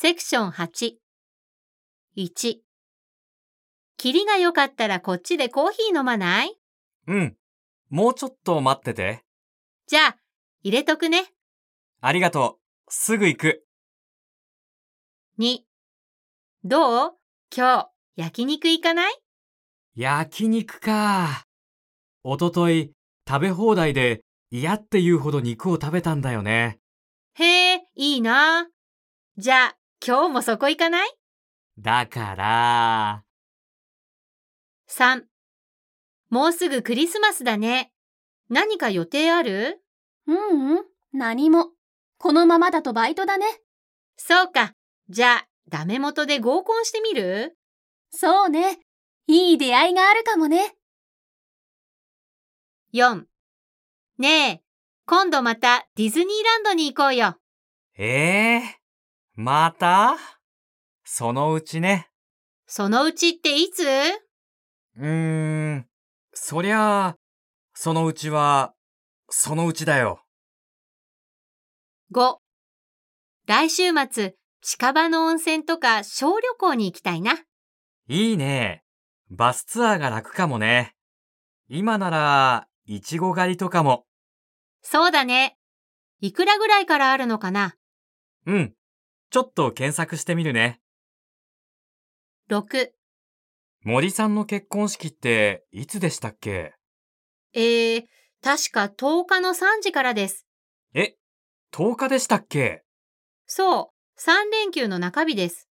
セクション8。1。キリが良かったらこっちでコーヒー飲まない？うん。もうちょっと待ってて。じゃあ、入れとくね。ありがとう。すぐ行く。2。どう？今日、焼肉行かない？焼肉か。おととい、食べ放題で嫌って言うほど肉を食べたんだよね。へえ、いいな。じゃあ、今日もそこ行かない？だから、?3。もうすぐクリスマスだね。何か予定ある？ううん、何も。このままだとバイトだね。そうか。じゃあ、ダメ元で合コンしてみる？そうね。いい出会いがあるかもね。?4。ねえ、今度またディズニーランドに行こうよ。ええまた？そのうちね。そのうちっていつ？うーん、そりゃあ、そのうちは、そのうちだよ。?5。来週末、近場の温泉とか小旅行に行きたいな。いいね。バスツアーが楽かもね。今なら、いちご狩りとかも。そうだね。いくらぐらいからあるのかな？うん。ちょっと検索してみるね。?6。森さんの結婚式っていつでしたっけ？えー、確か10日の3時からです。え、10日でしたっけ？そう、3連休の中日です。